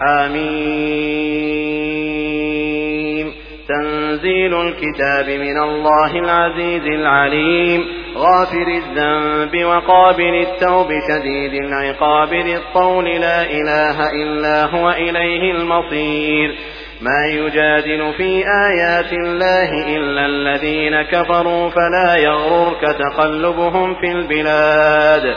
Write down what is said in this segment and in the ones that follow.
حميم تنزيل الكتاب من الله العزيز العليم. غافر الذنب وقابل التوب شديد العقاب للطول لا إله إلا هو إليه المصير. ما يجادل في آيات الله إلا الذين كفروا فلا يغررك تقلبهم في البلاد.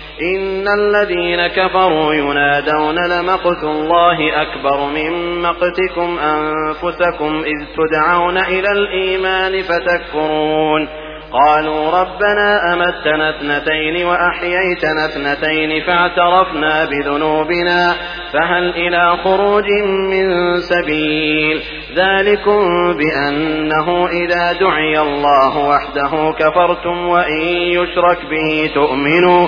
إن الذين كفروا ينادون لمقت الله أكبر من مقتكم أنفسكم إذ تدعون إلى الإيمان فتكفرون. قالوا ربنا أمتنا اثنتين وأحييتنا اثنتين فاعترفنا بذنوبنا فهل إلى خروج من سبيل؟ ذلكم بأنه إذا دعي الله وحده كفرتم وإن يشرك به تؤمنوا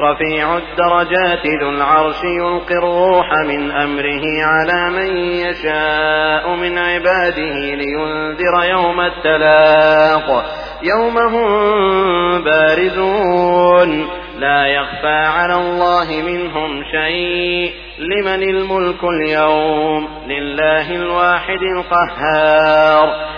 رفيع الدرجات ذو العرش يلقي الروح من أمره على من يشاء من عباده لينذر يوم التلاق. يوم هم بارزون. لا يخفى على الله منهم شيء. لمن الملك اليوم؟ لله الواحد القهار.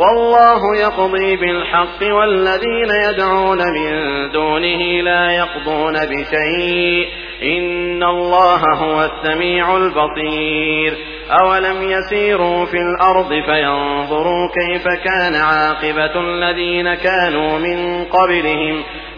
والله يقضي بالحق والذين يدعون من دونه لا يقضون بشيء. إن الله هو السميع البصير. أولم يسيروا في الأرض فينظروا كيف كان عاقبة الذين كانوا من قبلهم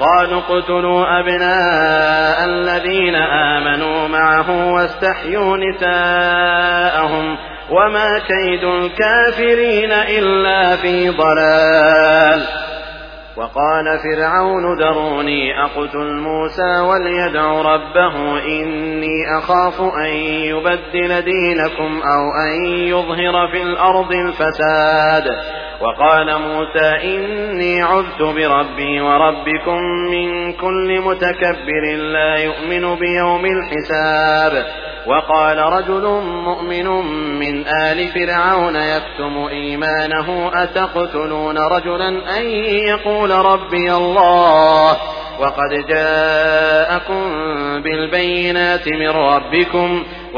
قالوا اقتلوا أبناء الذين آمنوا معه واستحيوا نساءهم وما كيد الكافرين إلا في ضلال. وقال فرعون ذروني أقتل موسى وليدع ربه إني أخاف أن يبدل دينكم أو أن يظهر في الأرض الفساد. وقال موسى إني عذت بربي وربكم من كل متكبر لا يؤمن بيوم الحساب. وقال رجل مؤمن من آل فرعون يكتم إيمانه أتقتلون رجلا أن يقول ربي الله؟ وقد جاءكم بالبينات من ربكم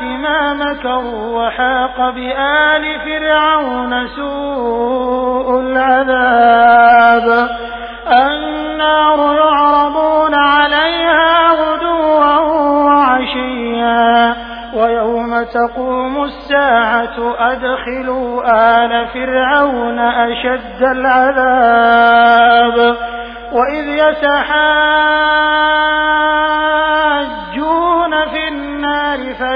سيئات ما مكروا وحاق بآل فرعون سوء العذاب. النار يعرضون عليها غدوا وعشيا. ويوم تقوم الساعة أدخلوا آل فرعون أشد العذاب. وإذ يتحاجون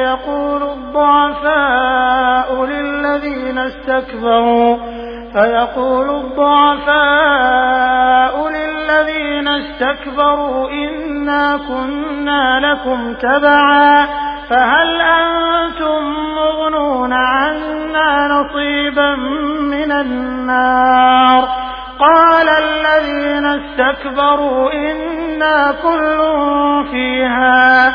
فيقول الضعفاء للذين استكبروا فيقول الضعفاء للذين استكبروا إنا كنا لكم تبعا فهل أنتم مغنون عنا نصيبا من النار؟ قال الذين استكبروا إنا كل فيها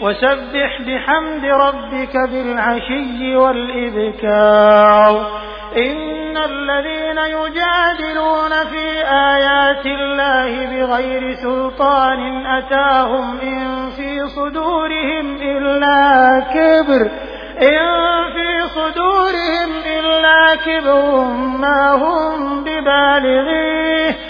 وسبح بحمد ربك بالعشي والإبكار. إن الذين يجادلون في آيات الله بغير سلطان أتاهم إن في صدورهم إلا كبر. إن في صدورهم إلا كبر. ما هم ببالغيه.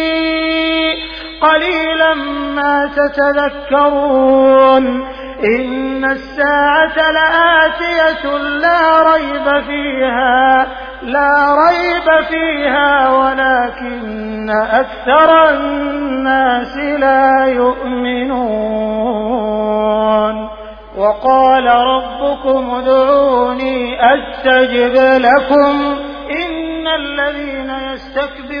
قليلا ما تتذكرون إن الساعة لآتية لا ريب فيها لا ريب فيها ولكن أكثر الناس لا يؤمنون. وقال ربكم ادعوني أستجب لكم إن الذين يستكبرون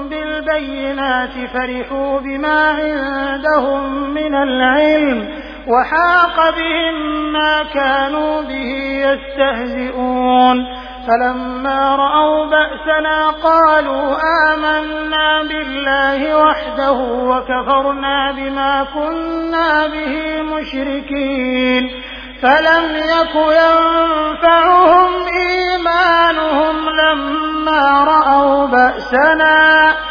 بالبينات فرحوا بما عندهم من العلم وحاق بهم ما كانوا به يستهزئون. فلما رأوا بأسنا قالوا آمنا بالله وحده وكفرنا بما كنا به مشركين. فلم يك ينفعهم إيمانهم لما رأوا بأسنا.